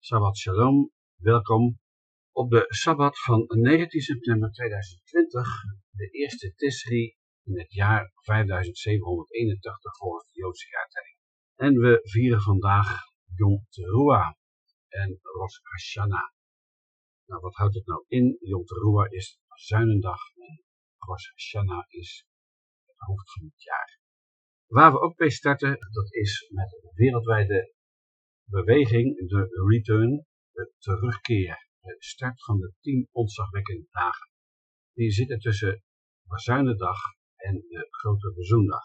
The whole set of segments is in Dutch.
Shabbat Shalom, welkom op de Sabbat van 19 september 2020, de eerste Tisri in het jaar 5781 volgens de Joodse jaartelling. En we vieren vandaag Yom Teruah en Rosh Hashanah. Nou, wat houdt het nou in? Yom Teruah is Zuinendag en Rosh Hashanah is het hoofd van het jaar. Waar we ook mee starten, dat is met de wereldwijde beweging, de return, de terugkeer, de start van de tien ontzagwekkende dagen. Die zitten tussen Bazuinendag en de Grote Bezoendag.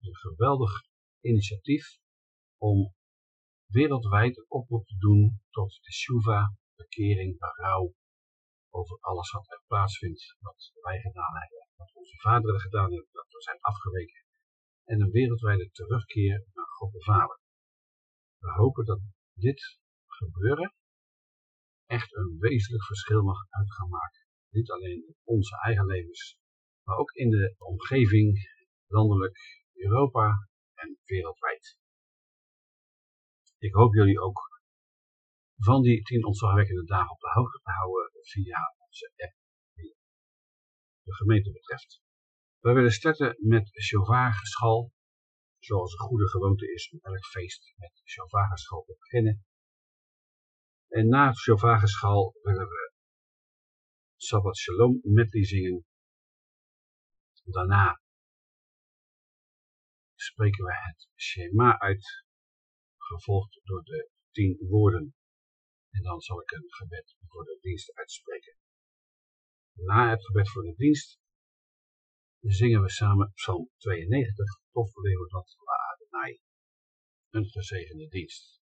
Een geweldig initiatief om wereldwijd een oproep te doen tot de shuva, bekering, berouw over alles wat er plaatsvindt, wat wij gedaan hebben, wat onze vaderen gedaan hebben, dat we zijn afgeweken. En een wereldwijde terugkeer naar God de Vader. We hopen dat dit gebeuren echt een wezenlijk verschil mag uit gaan maken. Niet alleen in onze eigen levens, maar ook in de omgeving, landelijk, Europa en wereldwijd. Ik hoop jullie ook van die tien ontzagwekkende dagen op de hoogte te houden via onze app die de gemeente betreft. We willen starten met geschal zoals een goede gewoonte is om elk feest met shovageschal te beginnen. En na het shovageschal willen we Sabbat Shalom medley zingen. Daarna spreken we het Shema uit, gevolgd door de tien woorden. En dan zal ik een gebed voor de dienst uitspreken. Na het gebed voor de dienst zingen we samen Psalm 92, Tof dat La Adonai. Een gezegende dienst.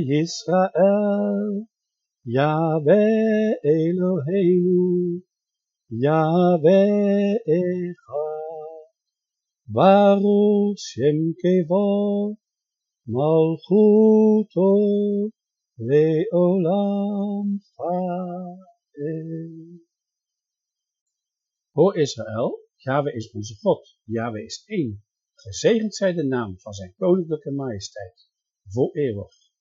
Yisrael, Yahweh Eloheinu, Yahweh Echad, Baruch Shem Kevo, Malchuto, Leolam Fael. Hoor Israël, Yahweh is onze God, Yahweh is één. Gezegend zij de naam van zijn koninklijke majesteit voor eeuwig.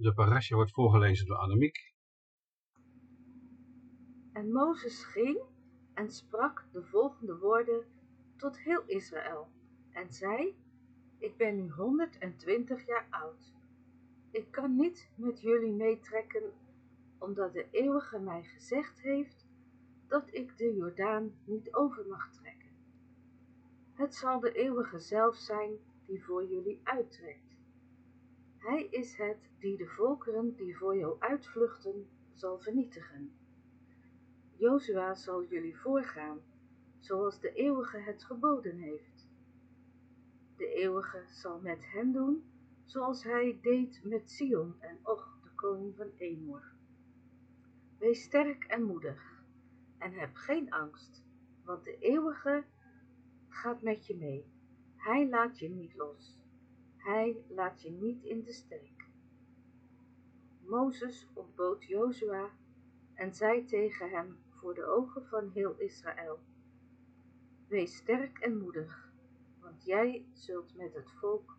De parasha wordt voorgelezen door Annemiek. En Mozes ging en sprak de volgende woorden tot heel Israël en zei, ik ben nu 120 jaar oud. Ik kan niet met jullie meetrekken, omdat de eeuwige mij gezegd heeft dat ik de Jordaan niet over mag trekken. Het zal de eeuwige zelf zijn die voor jullie uittrekt. Hij is het die de volkeren die voor jou uitvluchten zal vernietigen. Jozua zal jullie voorgaan, zoals de eeuwige het geboden heeft. De eeuwige zal met hen doen, zoals hij deed met Sion en Och, de koning van Emor. Wees sterk en moedig, en heb geen angst, want de eeuwige gaat met je mee. Hij laat je niet los. Hij laat je niet in de steek. Mozes ontbood Jozua en zei tegen hem voor de ogen van heel Israël, Wees sterk en moedig, want jij zult met het volk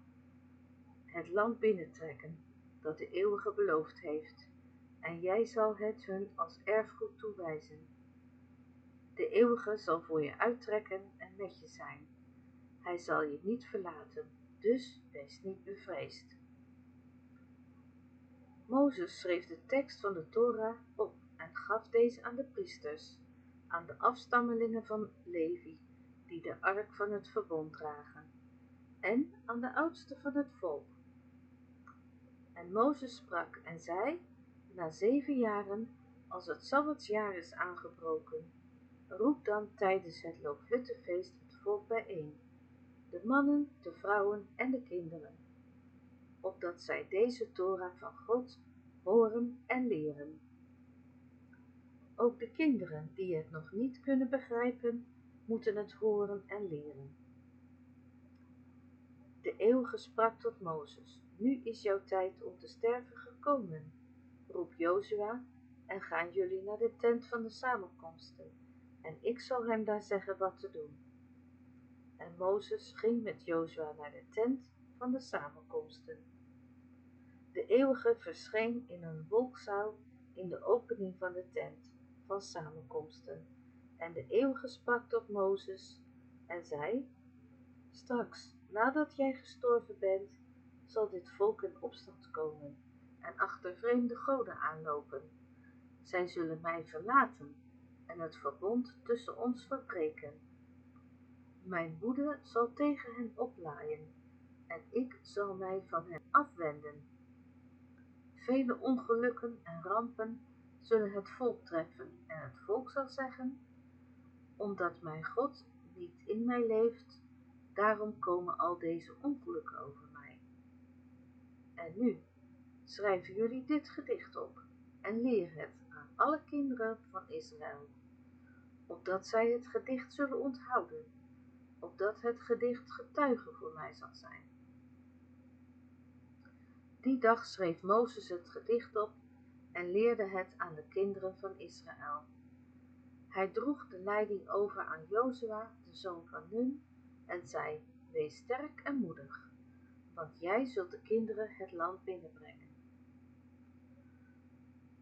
het land binnentrekken dat de eeuwige beloofd heeft, en jij zal het hun als erfgoed toewijzen. De eeuwige zal voor je uittrekken en met je zijn. Hij zal je niet verlaten, dus wees niet bevreesd. Mozes schreef de tekst van de Torah op en gaf deze aan de priesters, aan de afstammelingen van Levi, die de ark van het verbond dragen, en aan de oudsten van het volk. En Mozes sprak en zei, na zeven jaren, als het Sabbatsjaar is aangebroken, roep dan tijdens het Loofhuttenfeest het volk bijeen, de mannen, de vrouwen en de kinderen, opdat zij deze Torah van God horen en leren. Ook de kinderen die het nog niet kunnen begrijpen, moeten het horen en leren. De eeuwige sprak tot Mozes, nu is jouw tijd om te sterven gekomen. Roep Jozua en gaan jullie naar de tent van de samenkomsten, en ik zal hem daar zeggen wat te doen. En Mozes ging met Jozua naar de tent van de samenkomsten. De eeuwige verscheen in een wolkzaal in de opening van de tent van samenkomsten. En de eeuwige sprak tot Mozes en zei, Straks, nadat jij gestorven bent, zal dit volk in opstand komen en achter vreemde goden aanlopen. Zij zullen mij verlaten en het verbond tussen ons verbreken. Mijn woede zal tegen hen oplaaien en ik zal mij van hen afwenden. Vele ongelukken en rampen zullen het volk treffen en het volk zal zeggen, omdat mijn God niet in mij leeft, daarom komen al deze ongelukken over mij. En nu schrijven jullie dit gedicht op en leer het aan alle kinderen van Israël, opdat zij het gedicht zullen onthouden, opdat het gedicht getuige voor mij zal zijn. Die dag schreef Mozes het gedicht op en leerde het aan de kinderen van Israël. Hij droeg de leiding over aan Jozua, de zoon van Nun, en zei, wees sterk en moedig, want jij zult de kinderen het land binnenbrengen.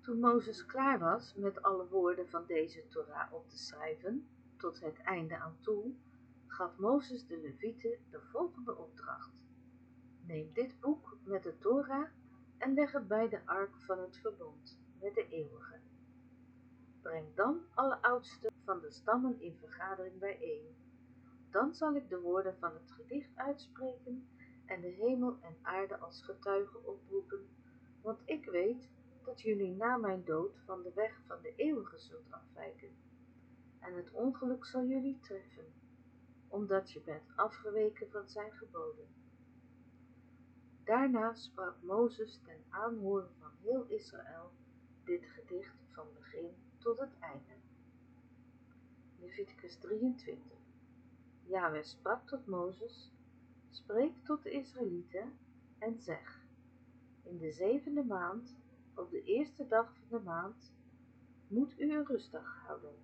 Toen Mozes klaar was met alle woorden van deze Torah op te schrijven, tot het einde aan toe, gaf Mozes de Levieten de volgende opdracht. Neem dit boek met de Torah en leg het bij de ark van het verbond met de eeuwige. Breng dan alle oudsten van de stammen in vergadering bijeen. Dan zal ik de woorden van het gedicht uitspreken en de hemel en aarde als getuigen oproepen, want ik weet dat jullie na mijn dood van de weg van de eeuwige zult afwijken. En het ongeluk zal jullie treffen, omdat je bent afgeweken van zijn geboden. Daarna sprak Mozes ten aanhoren van heel Israël dit gedicht van begin tot het einde. Leviticus 23 Yahweh sprak tot Mozes, spreek tot de Israëlieten en zeg, in de zevende maand, op de eerste dag van de maand, moet u een rustdag houden,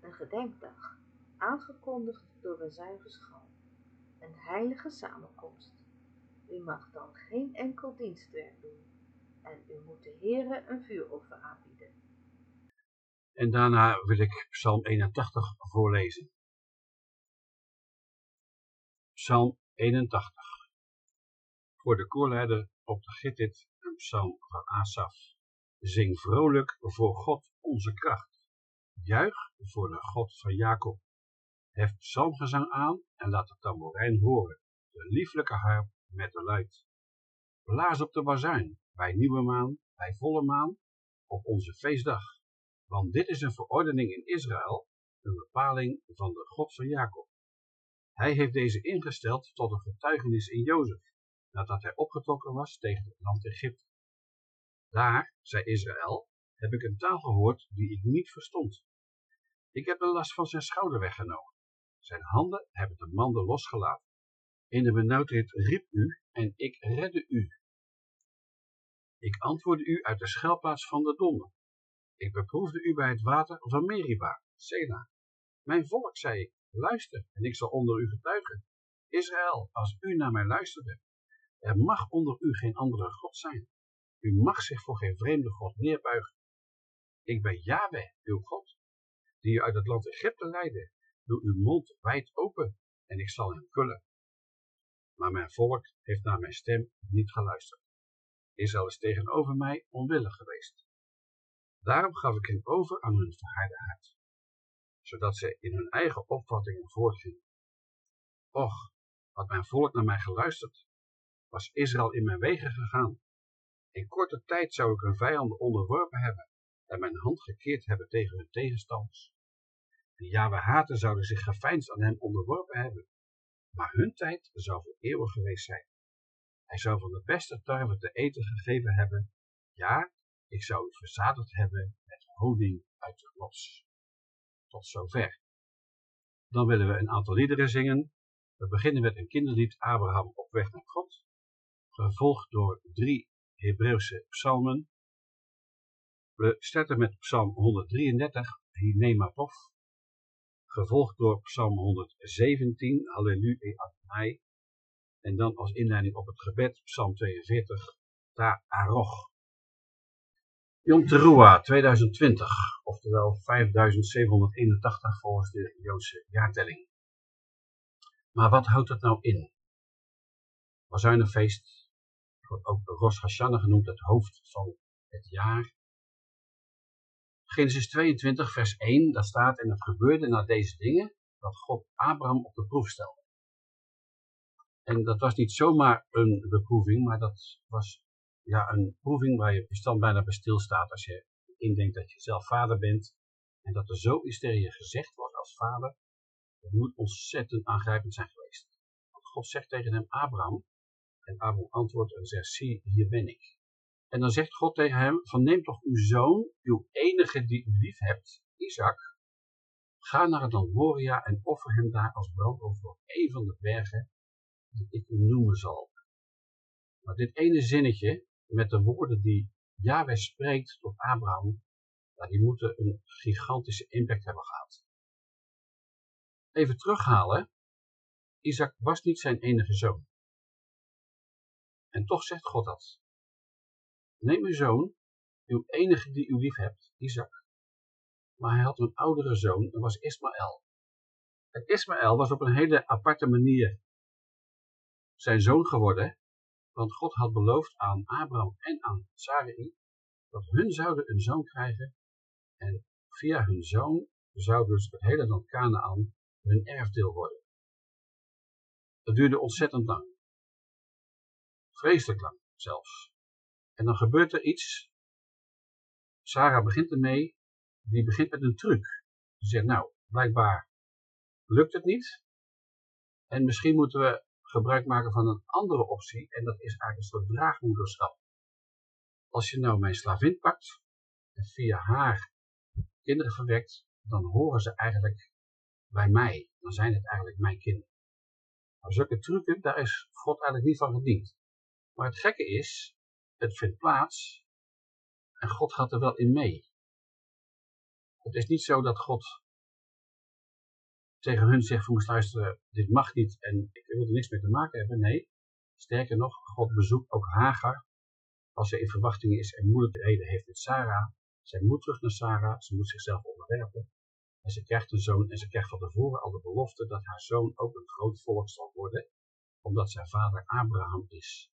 een gedenkdag, aangekondigd door een zuigerschal, een heilige samenkomst. U mag dan geen enkel dienstwerk doen en u moet de Heere een vuuroffer aanbieden. En daarna wil ik Psalm 81 voorlezen. Psalm 81 Voor de koorleider op de Gittit een psalm van Asaf. Zing vrolijk voor God onze kracht. Juich voor de God van Jacob. Hef psalmgezang aan en laat de tamboerijn horen, de lieflijke harp met de luid. Blaas op de bazuin, bij nieuwe maan, bij volle maan, op onze feestdag. Want dit is een verordening in Israël, een bepaling van de God van Jacob. Hij heeft deze ingesteld tot een getuigenis in Jozef, nadat hij opgetrokken was tegen het land Egypte. Daar, zei Israël, heb ik een taal gehoord die ik niet verstond. Ik heb de last van zijn schouder weggenomen. Zijn handen hebben de manden losgelaten. In de benauwdheid riep u en ik redde u. Ik antwoordde u uit de schuilplaats van de donder. Ik beproefde u bij het water van Meriba, Sela. Mijn volk, zei ik, luister en ik zal onder u getuigen. Israël, als u naar mij luisterde, er mag onder u geen andere God zijn. U mag zich voor geen vreemde God neerbuigen. Ik ben Yahweh, uw God, die u uit het land Egypte leidde. Doe uw mond wijd open en ik zal hem vullen. Maar mijn volk heeft naar mijn stem niet geluisterd. Israël is tegenover mij onwillig geweest. Daarom gaf ik hen over aan hun verharde hart, zodat ze in hun eigen opvattingen voortgingen. Och, had mijn volk naar mij geluisterd, was Israël in mijn wegen gegaan. In korte tijd zou ik hun vijanden onderworpen hebben en mijn hand gekeerd hebben tegen hun tegenstanders. De Jahwe zouden zich geveinsd aan hem onderworpen hebben, maar hun tijd zou voor eeuwig geweest zijn. Hij zou van de beste tarwe te eten gegeven hebben, ja, ik zou u verzadigd hebben met honing uit de rots. Tot zover. Dan willen we een aantal liederen zingen. We beginnen met een kinderlied Abraham op weg naar God, gevolgd door drie Hebreeuwse psalmen. We starten met psalm 133, Hinematov, gevolgd door psalm 117, Halleluja Adonai, en dan als inleiding op het gebed, psalm 42, Ta Aroch. Yom Teruah 2020, oftewel 5781 volgens de Joodse jaartelling. Maar wat houdt het nou in? Bazuinenfeest wordt ook Rosh Hashanah genoemd, het hoofd van het jaar. Genesis 22 vers 1, daar staat en het gebeurde na deze dingen dat God Abraham op de proef stelde. En dat was niet zomaar een beproeving, maar dat was ja, een proeving waar je stand bijna bij stilstaat als je indenkt dat je zelf vader bent en dat er zoiets tegen je gezegd wordt als vader. Dat moet ontzettend aangrijpend zijn geweest. Want God zegt tegen hem, Abraham, en Abraham antwoordt en zegt, zie, hier ben ik. En dan zegt God tegen hem, van neem toch uw zoon, uw enige die u lief hebt, Isaac, ga naar het land Moria en offer hem daar als brandoffer op een van de bergen die ik u noemen zal. Maar dit ene zinnetje, met de woorden die Yahweh spreekt tot Abraham, die moeten een gigantische impact hebben gehad. Even terughalen, Isaac was niet zijn enige zoon. En toch zegt God dat. Neem uw zoon, uw enige die u lief hebt, Isaac. Maar hij had een oudere zoon, en was Ismaël. En Ismaël was op een hele aparte manier zijn zoon geworden, want God had beloofd aan Abraham en aan Sarai dat hun zouden een zoon krijgen en via hun zoon zou dus het hele land Canaan hun erfdeel worden. Dat duurde ontzettend lang. Vreselijk lang zelfs. En dan gebeurt er iets. Sarah begint ermee. Die begint met een truc. Ze zegt, nou, blijkbaar lukt het niet. En misschien moeten we gebruik maken van een andere optie. En dat is eigenlijk een soort draagmoederschap. Als je nou mijn slavin pakt en via haar kinderen verwekt, dan horen ze eigenlijk bij mij. Dan zijn het eigenlijk mijn kinderen. Maar zulke trucken, daar is God eigenlijk niet van gediend. Maar het gekke is, het vindt plaats en God gaat er wel in mee. Het is niet zo dat God tegen hun zegt, voor me luisteren, dit mag niet en ik wil er niks mee te maken hebben. Nee, sterker nog, God bezoekt ook Hagar als ze in verwachting is en moeilijkheden heeft met Sarah. Zij moet terug naar Sarah, ze moet zichzelf onderwerpen. En ze krijgt een zoon en ze krijgt van tevoren al de belofte dat haar zoon ook een groot volk zal worden, omdat zijn vader Abraham is.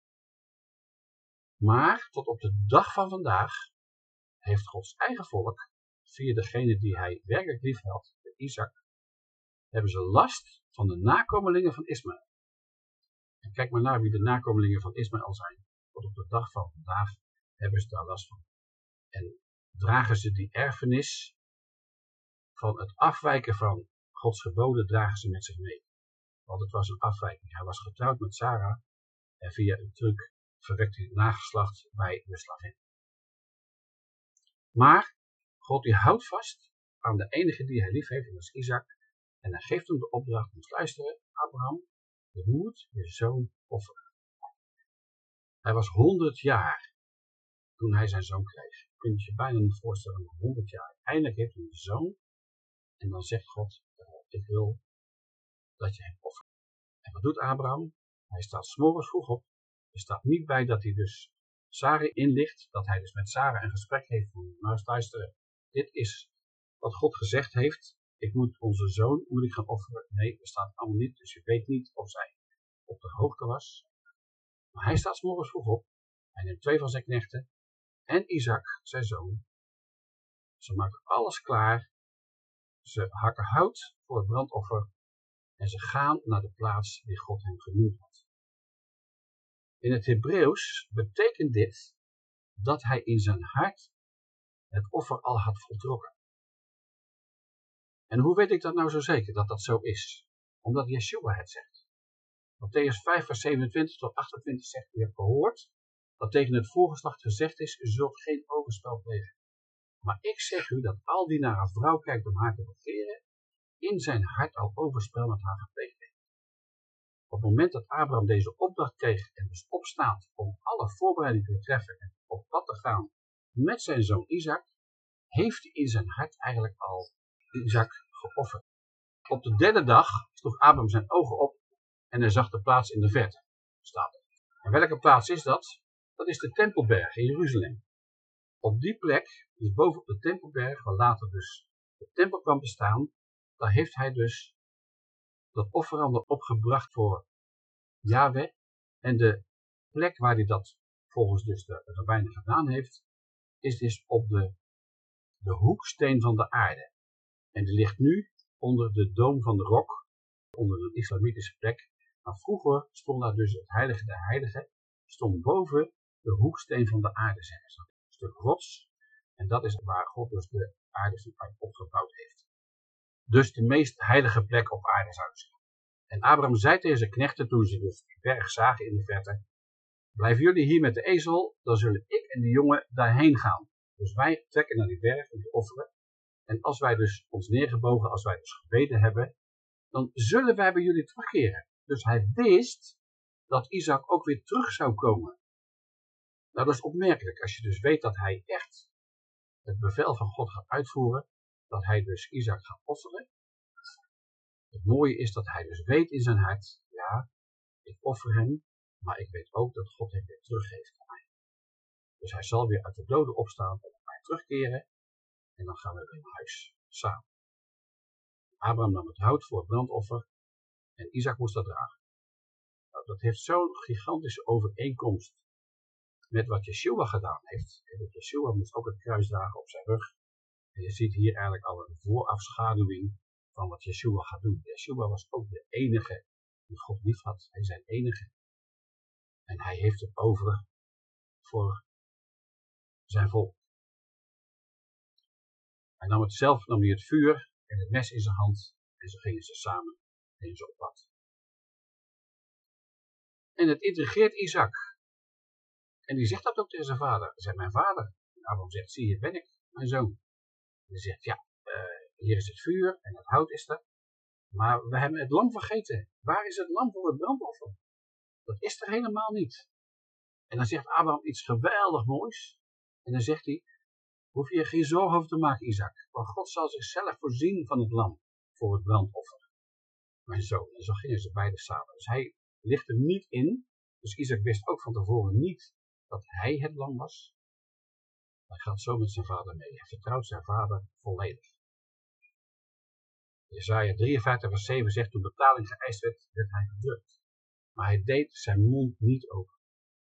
Maar tot op de dag van vandaag heeft Gods eigen volk, via degene die hij werkelijk lief had, de Isaac, hebben ze last van de nakomelingen van Ismaël. En kijk maar naar wie de nakomelingen van Ismaël zijn. Tot op de dag van vandaag hebben ze daar last van. En dragen ze die erfenis van het afwijken van Gods geboden, dragen ze met zich mee. Want het was een afwijking. Hij was getrouwd met Sarah en via een truc verwekte hij nageslacht bij de slavin. Maar God die houdt vast aan de enige die hij lief heeft, en dat is Isaac. En hij geeft hem de opdracht om te luisteren, Abraham, je moet je zoon offeren. Hij was 100 jaar toen hij zijn zoon kreeg. Je kunt je bijna niet voorstellen, 100 jaar. Eindelijk heeft hij een zoon. En dan zegt God, ik wil dat je hem offert. En wat doet Abraham? Hij staat s'morgens vroeg op. Er staat niet bij dat hij dus Sarah inlicht, dat hij dus met Sarah een gesprek heeft van, nou luisteren, dit is wat God gezegd heeft, ik moet onze zoon moet ik gaan offeren. Nee, er staat allemaal niet, dus je weet niet of zij op de hoogte was. Maar hij staat morgens vroeg op, hij neemt twee van zijn knechten en Isaac, zijn zoon. Ze maken alles klaar, ze hakken hout voor het brandoffer en ze gaan naar de plaats die God hem genoemd had. In het Hebreeuws betekent dit dat hij in zijn hart het offer al had voltrokken. En hoe weet ik dat nou zo zeker, dat dat zo is? Omdat Yeshua het zegt. Matthäus 5 vers 27 tot 28 zegt, u hebt gehoord dat tegen het voorgeslacht gezegd is, u zult geen overspel plegen. Maar ik zeg u dat al die naar een vrouw kijkt om haar te begeren, in zijn hart al overspel met haar gepleegd. Op het moment dat Abraham deze opdracht kreeg en dus opstaat om alle voorbereidingen te treffen en op pad te gaan met zijn zoon Isaac, heeft hij in zijn hart eigenlijk al Isaac geofferd. Op de derde dag sloeg Abraham zijn ogen op en hij zag de plaats in de verte. Staat er. En welke plaats is dat? Dat is de Tempelberg in Jeruzalem. Op die plek, dus bovenop de Tempelberg, waar later dus de tempel kwam te staan, daar heeft hij dus dat offerande opgebracht voor Yahweh. En de plek waar hij dat volgens dus de rabbijnen gedaan heeft, is dus op de, de hoeksteen van de aarde. En die ligt nu onder de doom van de rok, onder een islamitische plek. Maar vroeger stond daar dus het heilige der heiligen, stond boven de hoeksteen van de aarde, zeggen ze. Een stuk rots. En dat is waar God dus de aarde opgebouwd heeft. Dus de meest heilige plek op aarde zou zeggen. En Abraham zei tegen zijn knechten toen ze die berg zagen in de verte. Blijven jullie hier met de ezel, dan zullen ik en de jongen daarheen gaan. Dus wij trekken naar die berg om te offeren. En als wij dus ons neergebogen, als wij dus gebeden hebben, dan zullen wij bij jullie terugkeren. Dus hij wist dat Isaac ook weer terug zou komen. Nou, dat is opmerkelijk. Als je dus weet dat hij echt het bevel van God gaat uitvoeren, dat hij dus Isaac gaat offeren. Het mooie is dat hij dus weet in zijn hart, ja, ik offer hem, maar ik weet ook dat God hem weer teruggeeft aan mij. Dus hij zal weer uit de doden opstaan en mij terugkeren en dan gaan we weer naar huis, samen. Abraham nam het hout voor het brandoffer en Isaac moest dat dragen. Nou, dat heeft zo'n gigantische overeenkomst met wat Yeshua gedaan heeft. En Yeshua moest ook het kruis dragen op zijn rug. En je ziet hier eigenlijk al een voorafschaduwing van wat Yeshua gaat doen. Yeshua was ook de enige die God lief had. Hij is zijn enige. En hij heeft het over voor zijn volk. Hij nam het zelf, nam hij het vuur en het mes in zijn hand en zo gingen ze samen in op pad. En het intrigeert Isaac. En die zegt dat ook tegen zijn vader. Hij mijn vader. En Abraham zegt, zie hier ben ik, mijn zoon. Hij zegt, ja, uh, hier is het vuur en het hout is er. Maar we hebben het lam vergeten. Waar is het lam voor het brandoffer? Dat is er helemaal niet. En dan zegt Abraham iets geweldig moois. En dan zegt hij, hoef je je geen zorgen over te maken, Isaac. Want God zal zichzelf voorzien van het lam voor het brandoffer. Mijn zoon. En zo gingen ze beide samen. Dus hij ligt er niet in. Dus Isaac wist ook van tevoren niet dat hij het lam was. Hij gaat zo met zijn vader mee. Hij vertrouwt zijn vader volledig. Jezaja 53 vers 7 zegt, toen betaling geëist werd, werd hij gedrukt. Maar hij deed zijn mond niet open.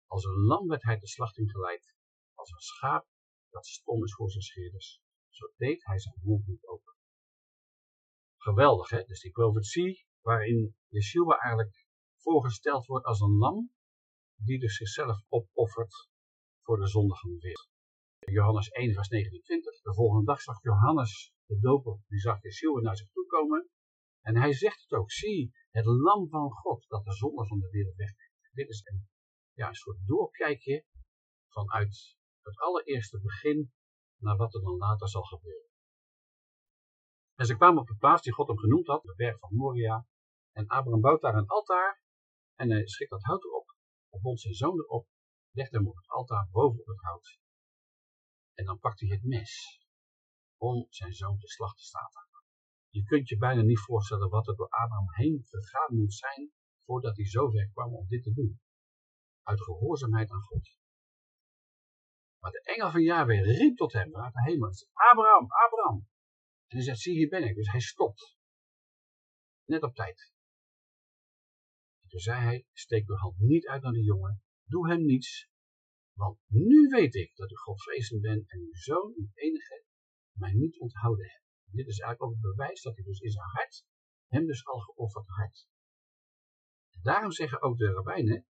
Als een lam werd hij de slachting geleid. Als een schaap dat stom is voor zijn scheerders. Zo deed hij zijn mond niet open. Geweldig, hè? Dus die profetie waarin Yeshua eigenlijk voorgesteld wordt als een lam, die dus zichzelf opoffert voor de de wereld. Johannes 1 vers 29. De volgende dag zag Johannes de doper, die zag Yeshua naar zich toe komen. En hij zegt het ook, zie, het lam van God dat de zonde van de wereld wegneemt. Dit is een, ja, soort doorkijkje vanuit het allereerste begin naar wat er dan later zal gebeuren. En ze kwamen op de plaats die God hem genoemd had, de berg van Moria. En Abraham bouwt daar een altaar en hij schikt dat hout erop, hij bond zijn zoon erop, legt hem op het altaar boven op het hout. En dan pakt hij het mes om zijn zoon te slachten staat Je kunt je bijna niet voorstellen wat er door Abraham heen gegaan moet zijn voordat hij zover kwam om dit te doen. Uit gehoorzaamheid aan God. Maar de engel van Yahweh riep tot hem vanuit de hemel. Abraham, Abraham. En hij zegt, zie hier ben ik. Dus hij stopt. Net op tijd. En toen zei hij, steek uw hand niet uit naar de jongen. Doe hem niets. Want nu weet ik dat u Godvrezend bent en uw zoon, uw enige, mij niet onthouden hebt. Dit is eigenlijk ook het bewijs dat hij dus in zijn hart, hem dus al geofferd had. Daarom zeggen ook de rabbijnen,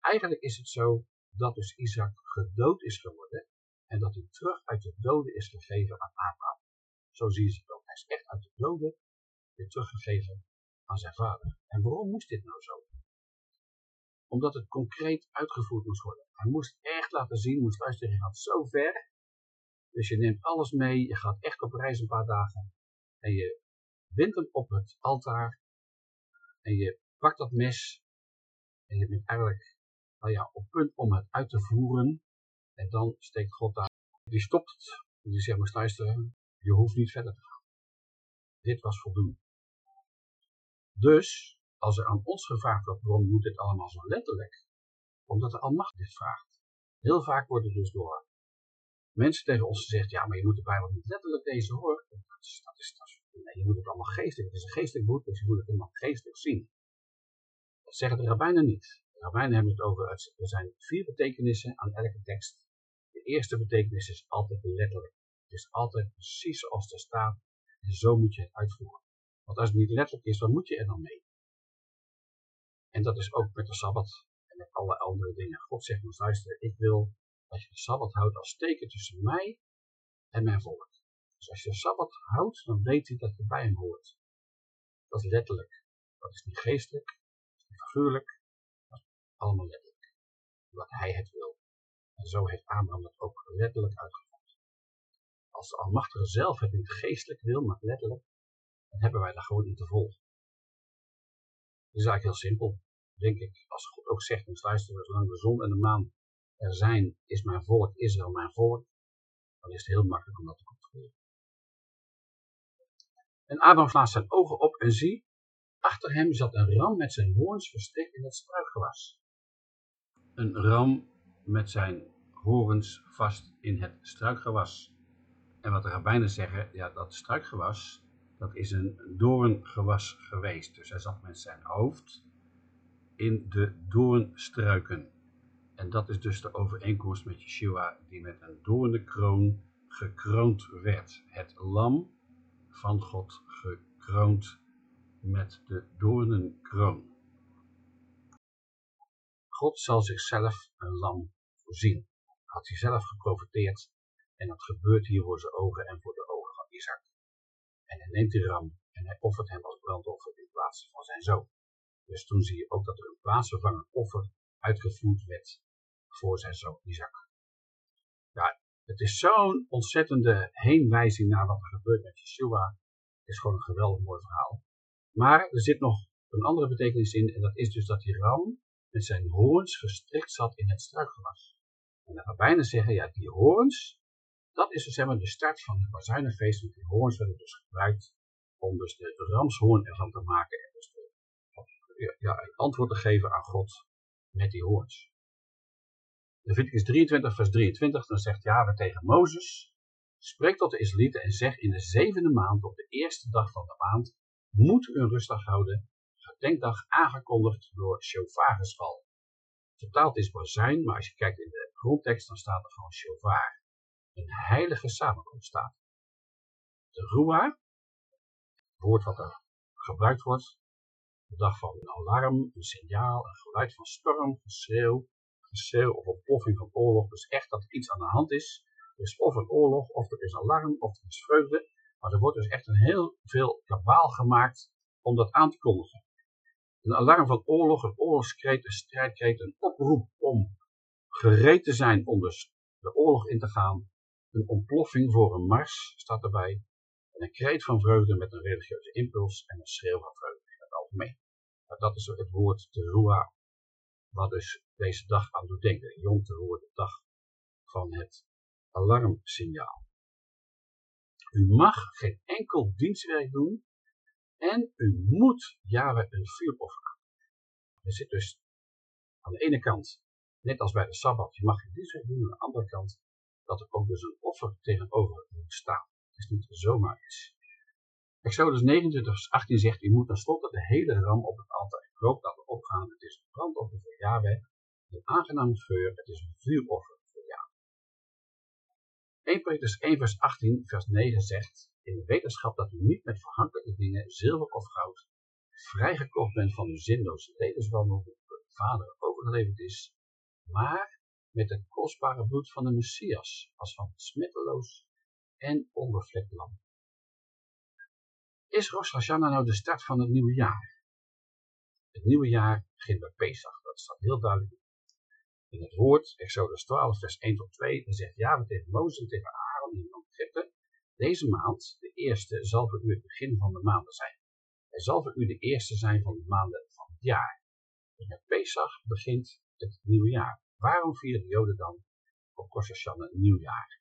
eigenlijk is het zo dat dus Isaac gedood is geworden en dat hij terug uit de doden is gegeven aan Abraham. Zo zien ze het ook. Hij is echt uit de doden weer teruggegeven aan zijn vader. En waarom moest dit nou zo? Omdat het concreet uitgevoerd moest worden. Hij moest echt laten zien, moest luisteren, je gaat zo ver. Dus je neemt alles mee, je gaat echt op reis een paar dagen. En je bindt hem op het altaar. En je pakt dat mes. En je bent eigenlijk nou ja, op punt om het uit te voeren. En dan steekt God daar. Die stopt het. Die zegt maar, luisteren, je hoeft niet verder te gaan. Dit was voldoende. Dus, als er aan ons gevraagd wordt, waarom moet dit allemaal zo letterlijk? Omdat de Almacht dit vraagt. Heel vaak wordt er dus door mensen tegen ons gezegd, ja, maar je moet de Bijbel niet letterlijk lezen hoor. Dat is, dat is, dat is, nee, je moet het allemaal geestelijk. Het is een geestelijk boek, dus je moet het allemaal geestelijk zien. Dat zeggen de rabbijnen niet. De rabbijnen hebben het over, er zijn vier betekenissen aan elke tekst. De eerste betekenis is altijd letterlijk. Het is altijd precies zoals er staat. En zo moet je het uitvoeren. Want als het niet letterlijk is, wat moet je er dan mee? En dat is ook met de Sabbat en met alle andere dingen. God zegt ons, luister, ik wil dat je de Sabbat houdt als teken tussen mij en mijn volk. Dus als je de Sabbat houdt, dan weet hij dat je bij hem hoort. Dat is letterlijk. Dat is niet geestelijk, dat is niet figuurlijk, dat is allemaal letterlijk. Omdat hij het wil. En zo heeft Abraham dat ook letterlijk uitgevoerd. Als de Almachtige zelf het niet geestelijk wil, maar letterlijk, dan hebben wij daar gewoon in te volgen. Is eigenlijk heel simpel, denk ik. Als God ook zegt, dan luisteren, zolang de zon en de maan er zijn, is mijn volk Israël mijn volk, dan is het heel makkelijk om dat te controleren. En Abraham slaat zijn ogen op en zie, achter hem zat een ram met zijn hoorns verstrikt in het struikgewas. Een ram met zijn horens vast in het struikgewas. En wat de rabbijnen zeggen, ja, dat struikgewas, dat is een doorngewas geweest. Dus hij zat met zijn hoofd in de doornstruiken. En dat is dus de overeenkomst met Yeshua, die met een doornenkroon gekroond werd. Het lam van God gekroond met de doornenkroon. God zal zichzelf een lam voorzien. Had hij zelf geprofiteerd en dat gebeurt hier voor zijn ogen en voor de ogen van Isaac. En hij neemt die ram en hij offert hem als brandoffer in plaats van zijn zoon. Dus toen zie je ook dat er een plaatsvervangend offer uitgevoerd werd voor zijn zoon Isaac. Ja, het is zo'n ontzettende heenwijzing naar wat er gebeurt met Yeshua. Het is gewoon een geweldig mooi verhaal. Maar er zit nog een andere betekenis in en dat is dus dat die ram met zijn hoorns gestrikt zat in het struikgewas. En dan bijna zeggen, ja, die hoorns, dat is dus de start van het bazuinenfeest. Want die hoorns werden dus gebruikt om dus de ramshoorn ervan te maken en dus ja, een antwoord te geven aan God met die hoorns. Leviticus 23 vers 23, dan zegt Jahwe tegen Mozes, spreek tot de Israëlieten en zeg in de zevende maand, op de eerste dag van de maand, moet een rustdag houden, gedenkdag aangekondigd door shofargeschal. Vertaald is bazuin, maar als je kijkt in de grondtekst, dan staat er gewoon shofar. Een heilige samenkomst staat. De ruah, het woord wat er gebruikt wordt, de dag van een alarm, een signaal, een geluid van storm, geschreeuw, geschreeuw of ontploffing van oorlog. Dus echt dat er iets aan de hand is. Er is of een oorlog, of er is alarm, of er is vreugde. Maar er wordt dus echt een heel veel kabaal gemaakt om dat aan te kondigen. Een alarm van oorlog, een oorlogskreet, een strijdkreet, een oproep om gereed te zijn om dus de oorlog in te gaan. Een ontploffing voor een mars staat erbij. En een kreet van vreugde met een religieuze impuls en een schreeuw van vreugde in het algemeen. Dat is het woord teruah wat dus deze dag aan doet denken. Yom Teruah, de dag van het alarmsignaal. U mag geen enkel dienstwerk doen en u moet Yahweh een vuuroffer Er zit dus aan de ene kant, net als bij de Sabbat, je mag geen dienstwerk doen, aan de andere kant dat er ook dus een offer tegenover moet staan. Het is niet zomaar iets. Exodus 29 vers 18 zegt, u moet tenslotte de hele ram op het altaar en rook laten opgaan. Het is een brandoffer voor Yahweh, een aangename geur, het is een vuuroffer voor Yahweh. 1 Petrus 1 vers 18 vers 9 zegt, in de wetenschap dat u niet met verhankelijke dingen, zilver of goud, vrijgekocht bent van uw zinloze levenswandel, door de Vader overgeleverd is, maar met het kostbare bloed van de Messias, als van smetteloos en onbevlekt lam. Is Rosh Hashanah nou de start van het nieuwe jaar? Het nieuwe jaar begint bij Pesach, dat staat heel duidelijk. In het woord, Exodus 12, vers 1 tot 2, dan zegt Yahweh tegen Mozes en tegen Aaron in Egypte, deze maand, de eerste, zal voor u het begin van de maanden zijn. Hij zal voor u de eerste zijn van de maanden van het jaar. Dus met Pesach begint het nieuwe jaar. Waarom vieren de Joden dan op Rosh Hashanah nieuwjaar?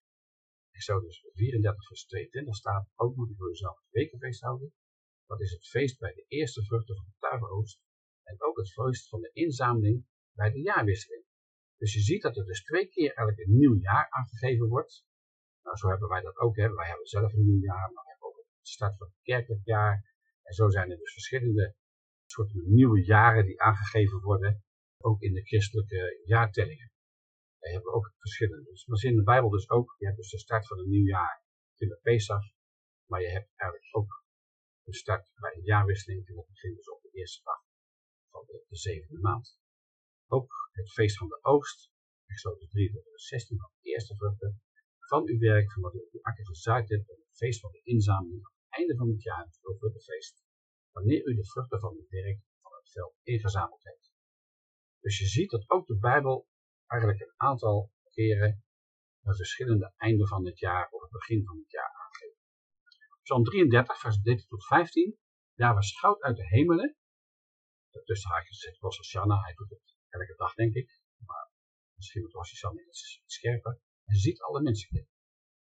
Exodus 34 vers 22 staat, ook moet u voor uzelf het wekenfeest houden. Dat is het feest bij de eerste vruchten van de tuinoogst en ook het feest van de inzameling bij de jaarwisseling. Dus je ziet dat er dus twee keer eigenlijk een nieuw jaar aangegeven wordt. Nou, zo hebben wij dat ook. Hè. Wij hebben zelf een nieuw jaar, maar we hebben ook de start van het kerkelijk jaar. En zo zijn er dus verschillende soorten nieuwe jaren die aangegeven worden, ook in de christelijke jaartellingen. We hebben ook verschillende. Dus, maar in de Bijbel dus ook, je hebt dus de start van een nieuw jaar in de Pesach, maar je hebt eigenlijk ook de start bij een jaarwisseling en dat begint dus op de eerste dag van de, de zevende maand. Ook het feest van de oogst, Exodus 3 tot 16 van de eerste vruchten, van uw werk, van wat u op uw akker gezaaid hebt, en het feest van de inzameling aan het einde van het jaar, het feest, wanneer u de vruchten van uw werk van het veld ingezameld hebt. Dus je ziet dat ook de Bijbel eigenlijk een aantal keren een verschillende einde van het jaar of het begin van het jaar aangeeft. Psalm 33, vers 13 tot 15. Daar was schout uit de hemelen. Tussen haakjes zegt Rosh Hashanah, hij doet het elke dag denk ik. Maar misschien moet Rosh Hashanah iets scherper. En ziet alle mensen.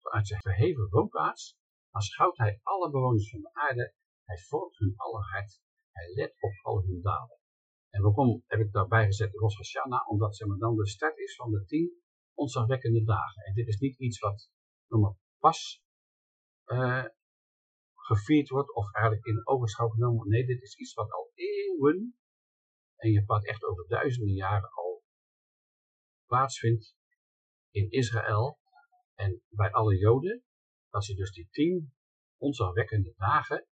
Vanuit zijn verheven woonplaats aanschouwt hij alle bewoners van de aarde. Hij vormt hun aller hart. Hij let op al hun daden. En waarom heb ik daarbij gezet Rosh Hashanah? Omdat zeg maar, dan de start is van de tien ontzagwekkende dagen. En dit is niet iets wat maar pas uh, gevierd wordt of eigenlijk in overschouw genomen wordt. Nee, dit is iets wat al eeuwen, en je praat echt over duizenden jaren al, plaatsvindt in Israël en bij alle Joden. Dat ze dus die tien ontzagwekkende dagen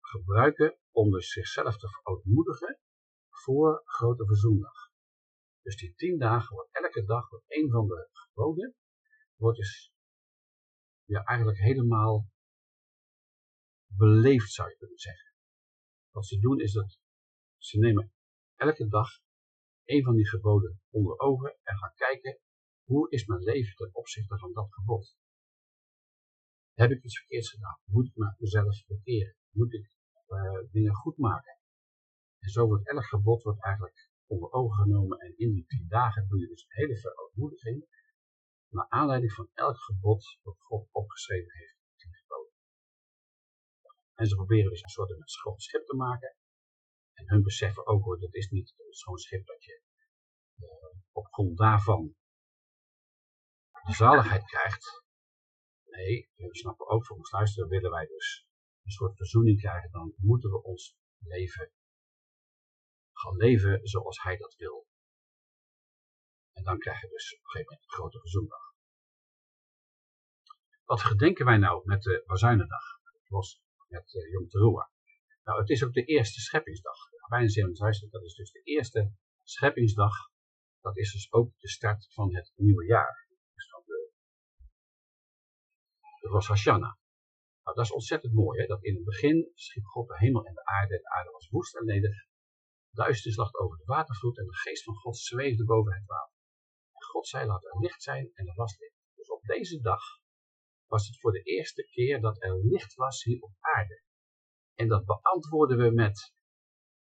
gebruiken om dus zichzelf te verootmoedigen voor Grote Verzoendag. Dus die tien dagen wordt elke dag wordt een van de geboden, wordt dus ja, eigenlijk helemaal beleefd zou je kunnen zeggen. Wat ze doen is dat ze nemen elke dag een van die geboden onder ogen en gaan kijken hoe is mijn leven ten opzichte van dat gebod. Heb ik iets verkeerds gedaan? Moet ik mezelf bekeren? Moet ik uh, dingen goed maken? En zo wordt elk gebod wordt eigenlijk onder ogen genomen en in die tien dagen doe je dus een hele verootmoediging naar aanleiding van elk gebod wat God opgeschreven heeft. En ze proberen dus een soort een schoon schip te maken. En hun beseffen ook hoor, dat is niet een schip dat je uh, op grond daarvan de zaligheid krijgt. Nee, we snappen ook voor ons luisteren, willen wij dus een soort verzoening krijgen, dan moeten we ons leven gaan leven zoals hij dat wil. En dan krijg je dus op een gegeven moment een grote verzoendag. Wat gedenken wij nou met de Bazuinendag? Los met uh, Yom Teruah. Nou, het is ook de eerste scheppingsdag. Bijna 7 dat is dus de eerste scheppingsdag. Dat is dus ook de start van het nieuwe jaar. Dus van de, de Rosh Hashanah. Nou, dat is ontzettend mooi, hè? dat in het begin schiep God de hemel en de aarde. En de aarde was woest en ledig. Duisternis lag over de watervloed en de geest van God zweefde boven het water. En God zei laat er licht zijn en er was licht. Dus op deze dag was het voor de eerste keer dat er licht was hier op aarde. En dat beantwoorden we met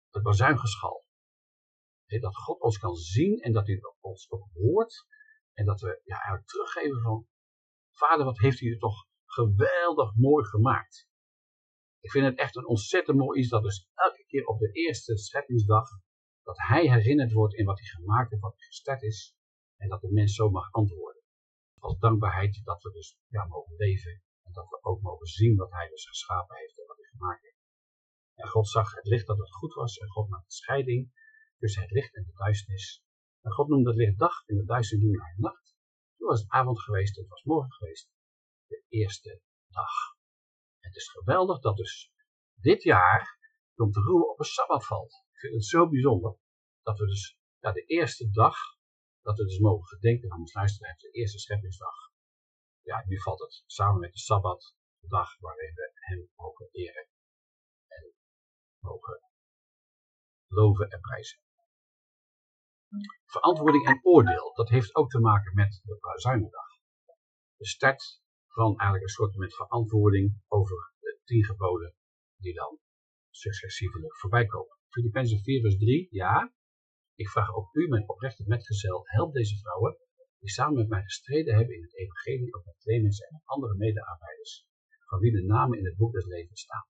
het bazuingeschal. Dat God ons kan zien en dat hij ons ook hoort. En dat we ja, teruggeven van, vader wat heeft u toch geweldig mooi gemaakt. Ik vind het echt een ontzettend mooi iets dat dus elke keer op de eerste scheppingsdag, dat hij herinnerd wordt in wat hij gemaakt heeft, wat hij gestart is, en dat de mens zo mag antwoorden. Als dankbaarheid dat we dus ja, mogen leven en dat we ook mogen zien wat hij dus geschapen heeft en wat hij gemaakt heeft. En God zag het licht dat het goed was en God maakte scheiding tussen het licht en de duisternis. En God noemde het licht dag en de duisternis noemde hij nacht. Toen was het avond geweest, het was morgen geweest, de eerste dag. Het is geweldig dat dus dit jaar Yom Teruah op een Sabbat valt. Ik vind het zo bijzonder dat we dus ja, de eerste dag, dat we dus mogen gedenken aan ons luisteren, de eerste scheppingsdag. Ja, nu valt het samen met de Sabbat, de dag waarin we hem mogen eren en mogen loven en prijzen. Verantwoording en oordeel, dat heeft ook te maken met de Bruizuinendag. De start van eigenlijk een soort met verantwoording over de tien geboden die dan successievelijk voorbij komen. Filippenzen 4 vers 3, ja, ik vraag ook u, mijn oprechte metgezel, help deze vrouwen die samen met mij gestreden hebben in het evangelie op met Clemens en andere medearbeiders, van wie de namen in het boek des levens staan.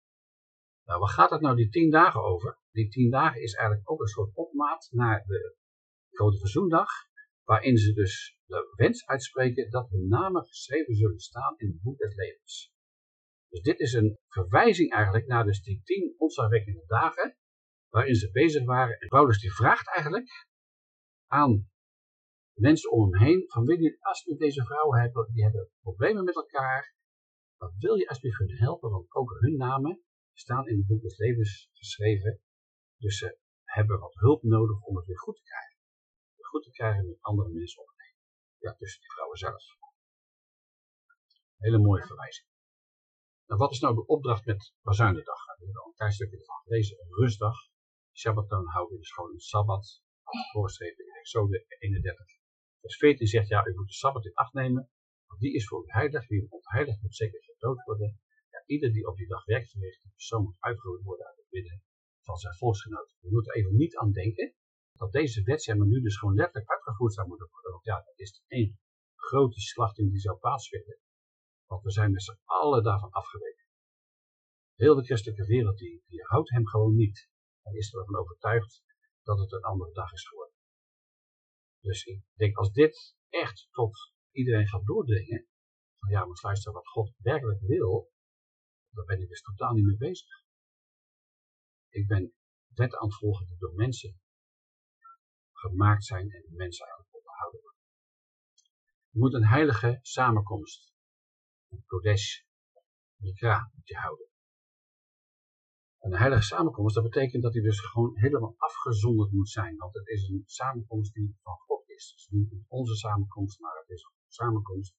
Nou, waar gaat het nou die tien dagen over? Die tien dagen is eigenlijk ook een soort opmaat naar de Grote Verzoendag, waarin ze dus de wens uitspreken dat hun namen geschreven zullen staan in het boek des levens. Dus dit is een verwijzing eigenlijk naar dus die tien ontzagwekkende dagen, waarin ze bezig waren. En Paulus die vraagt eigenlijk aan mensen om hem heen, van wil je alsjeblieft deze vrouwen hebben, die hebben problemen met elkaar, wat wil je alsjeblieft hun helpen, want ook hun namen staan in het boek des levens geschreven, dus ze hebben wat hulp nodig om het weer goed te krijgen goed te krijgen met andere mensen opnemen. Ja, tussen die vrouwen zelf. Hele mooie verwijzing. Nou, wat is nou de opdracht met Bazuinendag? We hebben al een klein stukje ervan gelezen. Een rustdag. Sabbattoon houden is gewoon een Sabbat. Voorgeschreven in Exode 31. Vers 14 zegt, ja, u moet de Sabbat in acht nemen. Want die is voor u heilig. Wie hem ontheiligt moet zeker gedood worden. Ja, ieder die op die dag werk verricht, die persoon moet uitgeroeid worden uit het midden van zijn volksgenoten. We moeten even niet aan denken dat deze wet maar, nu dus gewoon letterlijk uitgevoerd zou moeten worden. Want ja, dat is één grote slachting die zou plaatsvinden. Want we zijn met z'n allen daarvan afgeweken. Heel de christelijke wereld die, die houdt hem gewoon niet. Hij is ervan overtuigd dat het een andere dag is geworden. Dus ik denk als dit echt tot iedereen gaat doordringen, van ja, moet luisteren wat God werkelijk wil, dan ben ik dus totaal niet mee bezig. Ik ben wet aan het volgen die door mensen gemaakt zijn en de mensen eigenlijk onderhouden worden. Je moet een heilige samenkomst, een Kodesh, Mikra, moet je houden. Een heilige samenkomst, dat betekent dat hij dus gewoon helemaal afgezonderd moet zijn. Want het is een samenkomst die van God is. Dus niet onze samenkomst, maar het is een samenkomst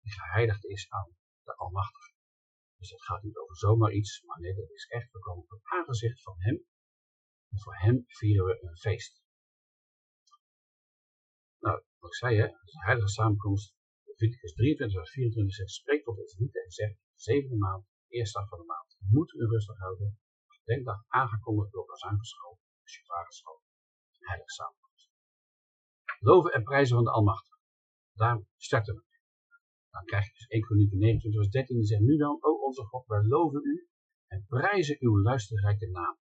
die geheiligd is aan de Almachtige. Dus het gaat niet over zomaar iets, maar nee, dat is echt, we komen op het aangezicht van Hem. En voor Hem vieren we een feest. Wat ik zei, hè, de heilige samenkomst, Leviticus 23 vers 24 zegt, spreek tot de Israëlieten en zegt, zevende maand, eerste dag van de maand, moet u rustig houden, gedenkdag aangekondigd door Bazuingeschool, Shivageschool, heilige samenkomst. Loven en prijzen van de Almachtige. Daar starten we. Dan krijg je dus 1 Kronieken 29 vers 13 die zegt, nu dan, o onze God, wij loven u en prijzen uw luisterrijke naam.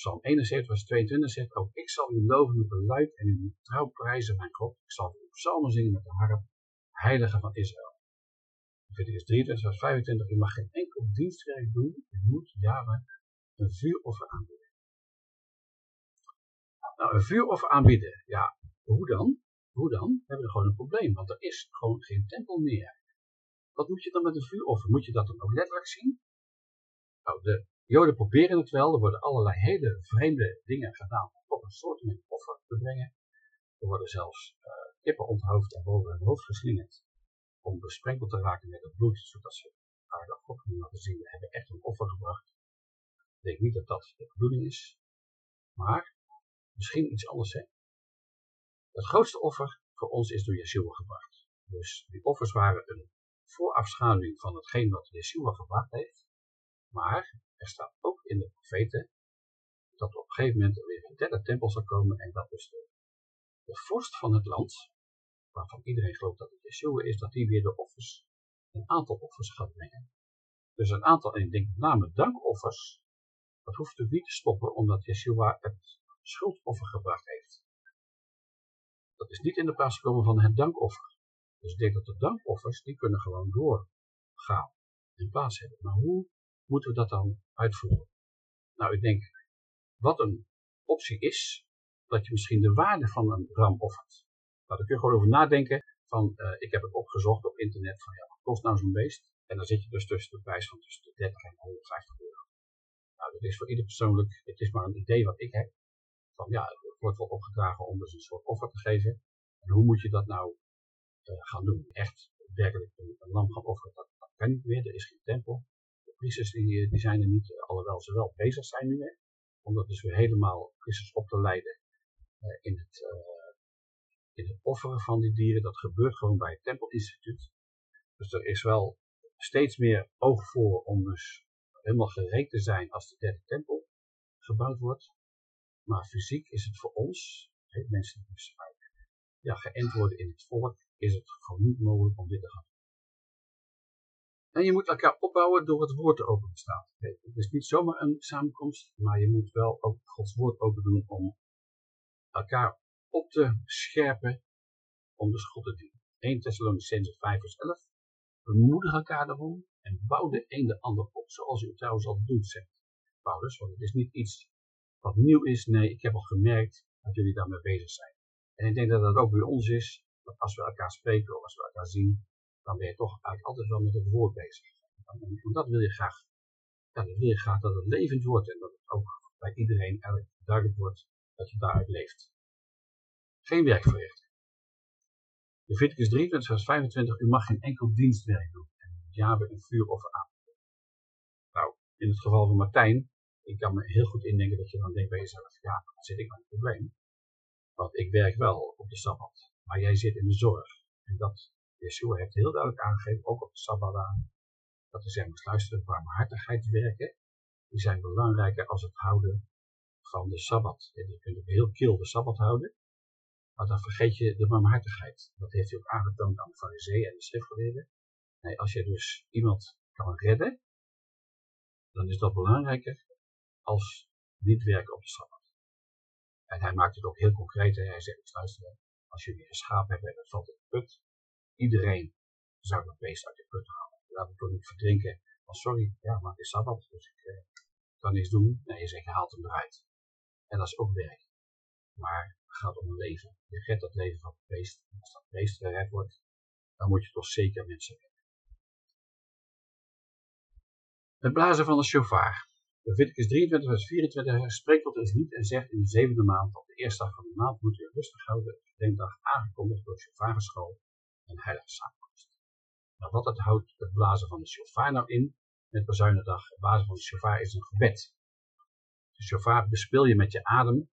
Psalm 71 vers 22 zegt, ook ik zal u loven met een luid en u trouw prijzen, mijn God. Ik zal u psalmen zingen met de harp, heilige van Israël. Leviticus 23 vers 25, u mag geen enkel dienstwerk doen, u moet Java een vuuroffer aanbieden. Nou, een vuuroffer aanbieden, ja, hoe dan? Hoe dan? We hebben er gewoon een probleem, want er is gewoon geen tempel meer. Wat moet je dan met een vuuroffer? Moet je dat dan ook letterlijk zien? Nou, de Joden proberen het wel, er worden allerlei hele vreemde dingen gedaan om toch een soort van offer te brengen. Er worden zelfs uh, kippen onthoofd en boven hun hoofd geslingerd om besprenkeld te raken met het bloed, zodat ze daar God kunnen laten zien, we hebben echt een offer gebracht. Ik denk niet dat dat de bedoeling is, maar misschien iets anders. Hè? Het grootste offer voor ons is door Yeshua gebracht. Dus die offers waren een voorafschaduwing van hetgeen wat Yeshua gebracht heeft. Maar er staat ook in de profeten dat op een gegeven moment er weer een derde tempel zal komen en dat dus de, vorst van het land, waarvan iedereen gelooft dat het Yeshua is, dat die weer de offers een aantal offers gaat brengen. Dus een aantal, en ik denk met name dankoffers, dat hoeft natuurlijk niet te stoppen omdat Yeshua het schuldoffer gebracht heeft. Dat is niet in de plaats gekomen van het dankoffer. Dus ik denk dat de dankoffers, die kunnen gewoon doorgaan in plaats hebben. Maar hoe moeten we dat dan uitvoeren? Nou, ik denk, wat een optie is, dat je misschien de waarde van een ram offert. Nou, daar kun je gewoon over nadenken van, uh, ik heb het opgezocht op internet van, ja, wat kost nou zo'n beest? En dan zit je dus tussen de prijs van tussen de 30 en 150 euro. Nou, dat is voor ieder persoonlijk, het is maar een idee wat ik heb. Van ja, het wordt wel opgedragen om dus een soort offer te geven. En hoe moet je dat nou uh, gaan doen? Echt werkelijk een, een lam gaan offeren, dat, dat, kan niet meer. Er is geen tempel. Priesters die, die zijn er niet, uh, alhoewel ze wel bezig zijn nu. Hè, om dat dus weer helemaal priesters op te leiden uh, in, het, in het offeren van die dieren. Dat gebeurt gewoon bij het tempelinstituut. Dus er is wel steeds meer oog voor om dus helemaal gereed te zijn als de derde tempel gebouwd wordt. Maar fysiek is het voor ons, mensen die dus ja, geënt worden in het volk, is het gewoon niet mogelijk om dit te gaan. En je moet elkaar opbouwen door het woord te open te staan. Het is niet zomaar een samenkomst, maar je moet wel ook Gods woord open doen om elkaar op te scherpen om dus God te dienen. 1 Thessalonicense 5 vers 11. Bemoedig elkaar daarom en bouw de een de ander op, zoals u trouwens al doet, zegt Paulus. Want het is niet iets wat nieuw is. Nee, ik heb al gemerkt dat jullie daarmee bezig zijn. En ik denk dat dat ook bij ons is, dat als we elkaar spreken of als we elkaar zien, dan ben je toch eigenlijk altijd wel met het woord bezig. En dat wil je graag. Dan wil je graag dat het levend wordt en dat het ook bij iedereen eigenlijk duidelijk wordt dat je daaruit leeft. Geen werk verrichten. Leviticus 23 vers 25, u mag geen enkel dienstwerk doen. En Jabe een vuuroffer aan. Nou, in het geval van Martijn, ik kan me heel goed indenken dat je dan denkt bij jezelf, ja, dan zit ik met een probleem. Want ik werk wel op de Sabbat, maar jij zit in de zorg. En dat, Yeshua heeft heel duidelijk aangegeven, ook op de Sabbat aan, dat we zeggen, luisteren, barmhartigheidswerken, die zijn belangrijker als het houden van de Sabbat. En je kunt heel kil de Sabbat houden, maar dan vergeet je de barmhartigheid. Dat heeft hij ook aangetoond aan de fariseeën en de schriftgeleerden. Nee, als je dus iemand kan redden, dan is dat belangrijker als niet werken op de Sabbat. En hij maakt het ook heel concreet. Hij zegt, luister, als jullie een schaap hebben en dat valt in de put, iedereen zou dat beest uit de put halen. Laat het toch niet verdrinken. Oh, sorry, ja, maar het is Sabbat, dus ik eh, kan niets doen. Nee, je zegt, je haalt hem eruit. En dat is ook werk. Maar het gaat om een leven. Je redt dat leven van het beest. En als dat beest gered wordt, dan moet je toch zeker mensen redden. Het blazen van de shofar. Leviticus 23 vers 24 spreekt tot ons niet en zegt in de zevende maand, op de eerste dag van de maand, moet u rustig houden, de dag aangekondigd door shofarschool en heilige samenkomst. Nou, wat houdt het blazen van de shofar nou in, met bezuinendag, het blazen van de shofar is een gebed. De shofar bespil je met je adem,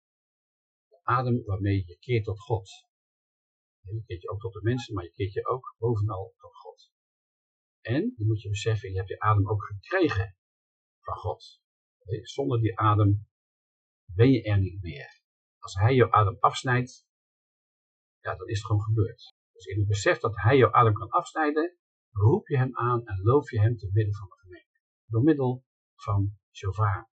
de adem waarmee je keert tot God. Je keert je ook tot de mensen, maar je keert je ook bovenal tot God. En, je moet je beseffen, je hebt je adem ook gekregen van God. Zonder die adem ben je er niet meer. Als hij jouw adem afsnijdt, ja, dan is het gewoon gebeurd. Dus in het besef dat hij jouw adem kan afsnijden, roep je hem aan en loof je hem te midden van de gemeente. Door middel van shofar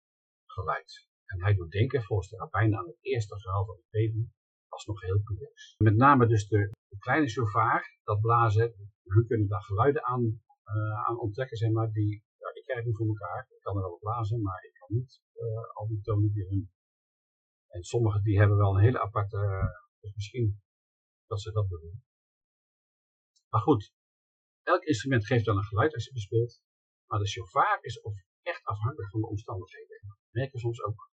geluid. En hij doet denken volgens de rabbijn aan het eerste verhaal van het leven als nog heel curieus. Met name dus de, de kleine shofar, dat blazen, we kunnen daar geluiden aan, uh, aan onttrekken, zeg maar, die, ja, ik krijg niet voor elkaar. Ik kan er wel blazen, maar ik niet uh, al die tonen die hun. En sommigen die hebben wel een hele aparte, uh, dus misschien dat ze dat doen. Maar goed, elk instrument geeft dan een geluid als je bespeelt. Maar de shofar is echt afhankelijk van de omstandigheden. We merken soms ook,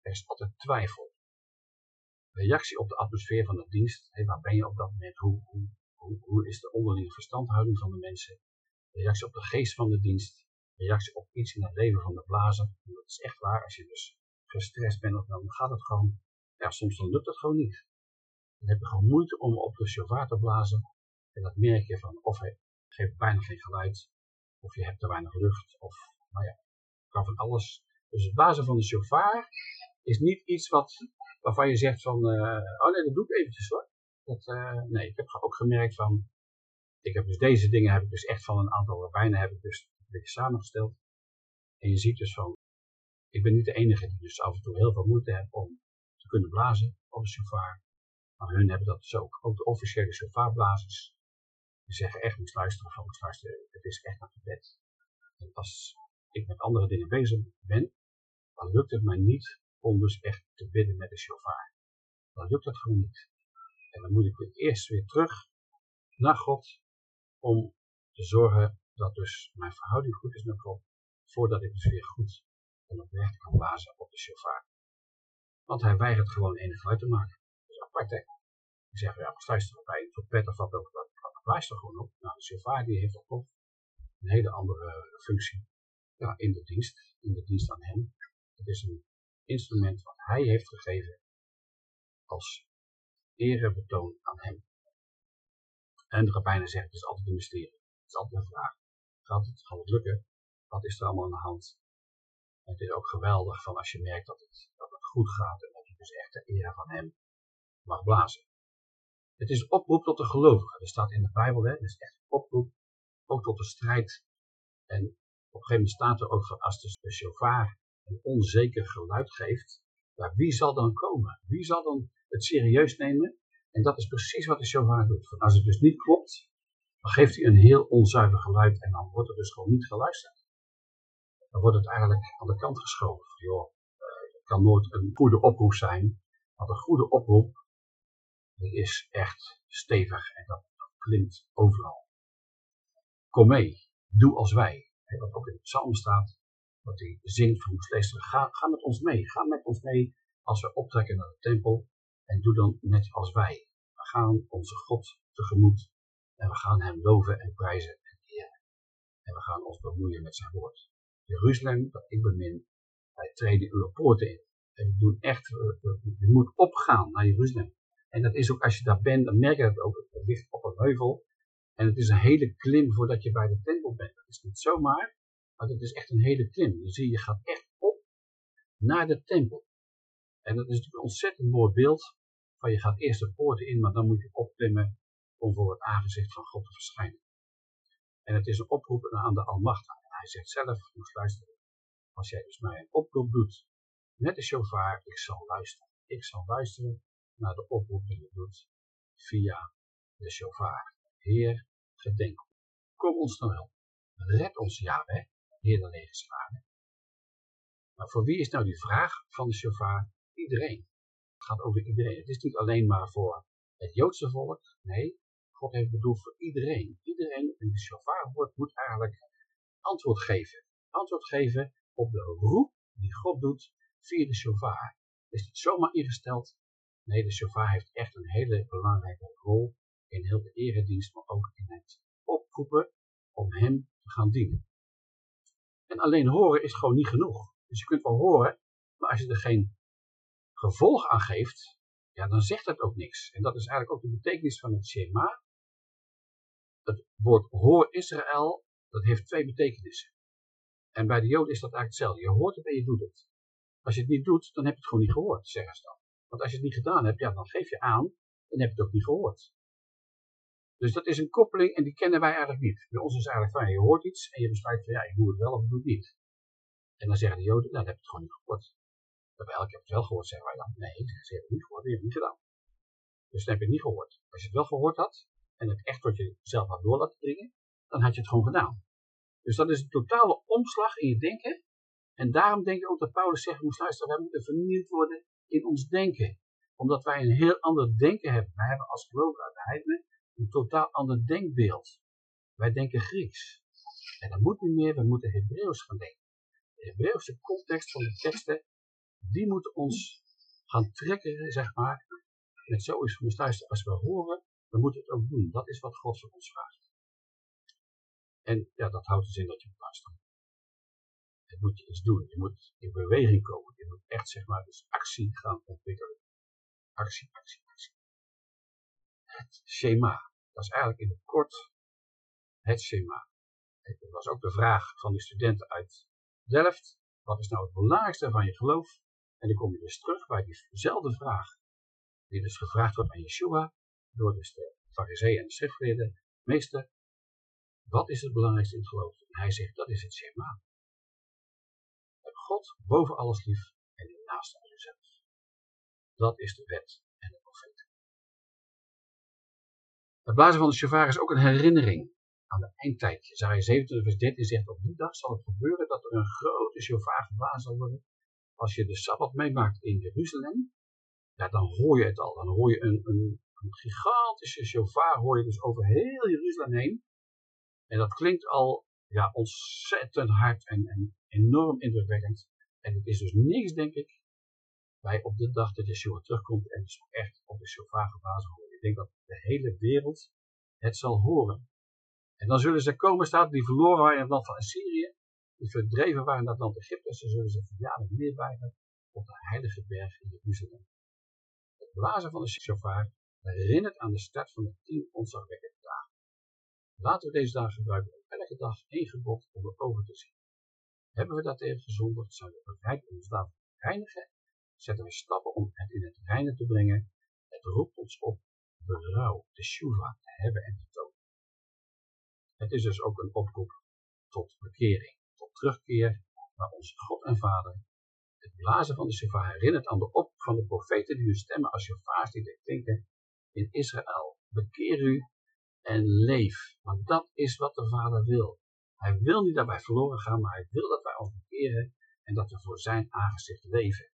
er is altijd twijfel. Reactie op de atmosfeer van de dienst. Hey, waar ben je op dat moment? Hoe, hoe, hoe, hoe is de onderlinge verstandhouding van de mensen? Reactie op de geest van de dienst reactie op iets in het leven van de blazer. En dat is echt waar, als je dus gestrest bent, dan gaat het gewoon, ja, soms dan lukt het gewoon niet. Dan heb je gewoon moeite om op de chauffeur te blazen. En dat merk je van, of hij geeft bijna geen geluid, of je hebt te weinig lucht, of, nou ja, kan van alles. Dus het blazen van de chauffeur is niet iets wat, waarvan je zegt van, uh, oh nee, dat doe ik eventjes hoor. Dat, uh, nee, ik heb ook gemerkt van, ik heb dus deze dingen heb ik dus echt van een aantal rabbijnen heb ik dus een beetje samengesteld. En je ziet dus van, ik ben niet de enige die dus af en toe heel veel moeite heeft om te kunnen blazen op een shofar. Maar hun hebben dat dus ook. Ook de officiële shofarblazers. Die zeggen echt, moest luisteren van, luisteren, het is echt naar gebed. En als ik met andere dingen bezig ben, dan lukt het mij niet om dus echt te bidden met de shofar. Dan lukt dat gewoon niet. En dan moet ik weer eerst weer terug naar God om te zorgen dat dus mijn verhouding goed is met God, voordat ik dus weer goed en oprecht kan blazen op de shofar. Want hij weigert gewoon enig geluid te maken. Dat is apart. Ik zeg, ja, maar luister bij een trompet of wat ook, blaast er gewoon op. Nou, de shofar die heeft ook een hele andere functie ja, in de dienst, in de dienst aan hem. Het is een instrument wat hij heeft gegeven als erebetoon aan hem. En de rabbijnen zeggen, het is altijd een mysterie. Het is altijd een vraag. Gaat het, gaat het lukken? Wat is er allemaal aan de hand? Het is ook geweldig van als je merkt dat het, dat het goed gaat en dat je dus echt de eer van hem mag blazen. Het is oproep tot de gelovigen. Er staat in de Bijbel, hè, het is echt een oproep, ook tot de strijd. En op een gegeven moment staat er ook van als de chauffeur een onzeker geluid geeft, ja, wie zal dan komen? Wie zal dan het serieus nemen? En dat is precies wat de chauffeur doet. Van als het dus niet klopt, dan geeft hij een heel onzuiver geluid en dan wordt er dus gewoon niet geluisterd. Dan wordt het eigenlijk aan de kant geschoven. Joh, het kan nooit een goede oproep zijn, want een goede oproep die is echt stevig en dat, dat klinkt overal. Kom mee, doe als wij. Wat ook in het psalm staat, wat hij zingt van Moesleester. Ga, ga met ons mee, ga met ons mee als we optrekken naar de tempel en doe dan net als wij. We gaan onze God tegemoet en we gaan hem loven en prijzen en eren. En we gaan ons bemoeien met zijn woord. Jeruzalem, dat ik bemin, wij treden uw poorten in. En we doen echt, je moet opgaan naar Jeruzalem. En dat is ook, als je daar bent, dan merk je dat ook. Het ligt op een heuvel. En het is een hele klim voordat je bij de tempel bent. Dat is niet zomaar, maar het is echt een hele klim. Dan zie je, gaat echt op naar de tempel. En dat is natuurlijk een ontzettend mooi beeld. Van je gaat eerst de poorten in, maar dan moet je opklimmen om voor het aangezicht van God te verschijnen. En het is een oproep aan de Almachtige. En hij zegt zelf, moest luisteren. Als jij dus mij een oproep doet, net de chauffeur, ik zal luisteren. Ik zal luisteren naar de oproep die je doet via de chauffeur. Heer, gedenk. Kom ons nou helpen. Red ons, Yahweh, Heer de legerscharen. Maar voor wie is nou die vraag van de chauffeur? Iedereen. Het gaat over iedereen. Het is niet alleen maar voor het Joodse volk. Nee, God heeft bedoeld voor iedereen. Iedereen die de chauffeur wordt, moet eigenlijk antwoord geven. Antwoord geven op de roep die God doet via de chauffeur. Is het zomaar ingesteld? Nee, de chauffeur heeft echt een hele belangrijke rol in heel de eredienst, maar ook in het oproepen om hem te gaan dienen. En alleen horen is gewoon niet genoeg. Dus je kunt wel horen, maar als je er geen gevolg aan geeft, ja, dan zegt dat ook niks. En dat is eigenlijk ook de betekenis van het Shema. Het woord hoor Israël, dat heeft twee betekenissen. En bij de Joden is dat eigenlijk hetzelfde. Je hoort het en je doet het. Als je het niet doet, dan heb je het gewoon niet gehoord, zeggen ze dan. Want als je het niet gedaan hebt, ja, dan geef je aan, dan heb je het ook niet gehoord. Dus dat is een koppeling en die kennen wij eigenlijk niet. Bij ons is eigenlijk van, je hoort iets en je besluit van, ja, ik doe het wel of ik doe het niet. En dan zeggen de Joden, nou, dan heb je het gewoon niet gehoord. Terwijl ik heb het wel gehoord, zeggen wij dan, nee, ze hebben het niet gehoord, je hebt het niet gedaan. Dus dan heb je het niet gehoord. Als je het wel gehoord had, en het echt tot jezelf had door laten dringen, dan had je het gewoon gedaan. Dus dat is een totale omslag in je denken. En daarom denk ik ook dat Paulus zegt, moest luisteren, wij moeten vernieuwd worden in ons denken. Omdat wij een heel ander denken hebben. Wij hebben als gelovigen uit de heidenen een totaal ander denkbeeld. Wij denken Grieks. En dat moet niet meer, we moeten Hebreeuws gaan denken. De Hebreeuwse context van de teksten, die moet ons gaan trekken, zeg maar. Net zo is het luisteren, als we horen, dan moeten we het ook doen. Dat is wat God van ons vraagt. En ja, dat houdt dus in dat je moet luisteren. Het moet je iets doen. Je moet in beweging komen. Je moet echt, zeg maar, dus actie gaan ontwikkelen. Actie, actie, actie. Het schema. Dat is eigenlijk in het kort het schema. Dat was ook de vraag van de studenten uit Delft. Wat is nou het belangrijkste van je geloof? En dan kom je dus terug bij diezelfde vraag. Die dus gevraagd wordt aan Yeshua. Door dus de fariseeën en de schriftgeleerden. Meester, Wat is het belangrijkste in het geloof? En hij zegt, dat is het Shema. God boven alles lief en de naaste aan jezelf. Dat is de wet en de profeet. Het blazen van de shofar is ook een herinnering aan de eindtijd. Jezaja 27 vers 13 zegt, op die dag zal het gebeuren dat er een grote shofar geblazen zal worden. Als je de Sabbat meemaakt in Jeruzalem, ja, dan hoor je het al. Dan hoor je een, een, een gigantische shofar, hoor je dus over heel Jeruzalem heen. En dat klinkt al ja, ontzettend hard en, en enorm indrukwekkend. En het is dus niks, denk ik, bij op de dag dat Yeshua terugkomt en dus echt op de shofar geblazen wordt. Ik denk dat de hele wereld het zal horen. En dan zullen ze komen, staat die verloren waren in het land van Assyrië, die verdreven waren naar het land Egypte, ze zullen ze verjaardag neerbijten op de heilige berg in Jeruzalem. Het blazen van de shofar herinnert aan de start van de tien ontzagwekkende dagen. Laten we deze dagen gebruiken elke dag één gebod onder ogen te zien. Hebben we dat tegen gezondigd, zijn we bereid om ons daarvoor te reinigen, zetten we stappen om het in het reinen te brengen. Het roept ons op berouw, de shuva, te hebben en te tonen. Het is dus ook een oproep tot bekering, tot terugkeer naar onze God en Vader. Het blazen van de shofar herinnert aan de op van de profeten die hun stemmen als shofars die klinken in Israël. Bekeer u en leef, want dat is wat de Vader wil. Hij wil niet daarbij verloren gaan, maar hij wil dat wij ons bekeren en dat we voor zijn aangezicht leven.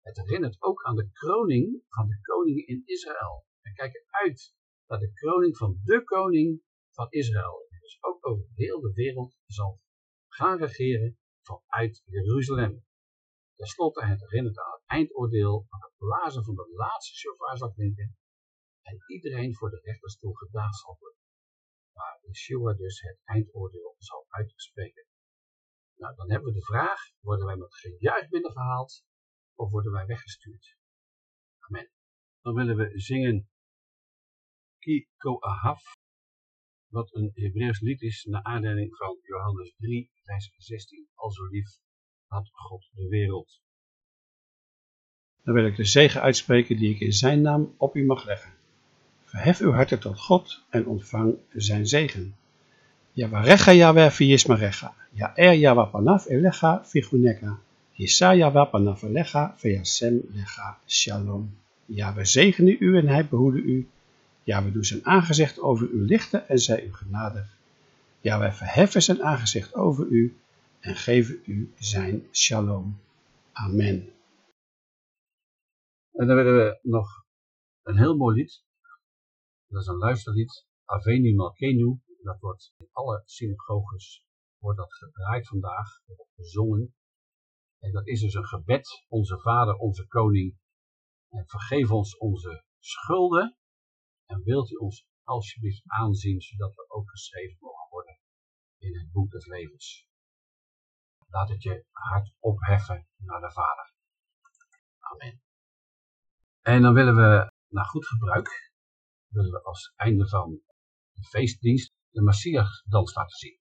Het herinnert ook aan de kroning van de koningen in Israël. We kijken uit naar de kroning van de koning van Israël. Dus ook over heel de wereld zal gaan regeren vanuit Jeruzalem. Ten slotte het herinnert aan het eindoordeel van het blazen van de laatste shofar zal klinken en iedereen voor de rechterstoel gedaan zal worden. Waar Yeshua dus het eindoordeel zal uitspreken. Nou, dan hebben we de vraag, worden wij met gejuich binnengehaald of worden wij weggestuurd? Amen. Dan willen we zingen Ki Koahav, wat een Hebreeuws lied is naar aanleiding van Johannes 3, vers 16. Al zo lief had God de wereld. Dan wil ik de zegen uitspreken die ik in zijn naam op u mag leggen. Verhef uw harten tot God en ontvang zijn zegen. Yavarecha Yahweh viyismarecha, Ya'er Yahweh panav elecha viguneka. Jesaja wapanavalecha veasem lecha shalom. Ja, we zegenen u en hij behoede u. Ja, we doen zijn aangezicht over u lichten en zij u genadig. Ja, wij verheffen zijn aangezicht over u en geven u zijn shalom. Amen. En dan willen we nog een heel mooi lied. Dat is een luisterlied. Aveni Malkenu. Dat wordt in alle synagoges wordt dat gedraaid vandaag. Gezongen. En dat is dus een gebed, onze Vader, onze Koning. En vergeef ons onze schulden. En wilt u ons alsjeblieft aanzien, zodat we ook geschreven mogen worden in het boek des levens. Laat het je hart opheffen naar de Vader. Amen. En dan willen we, naar goed gebruik, willen we als einde van de feestdienst de Messias dans laten zien.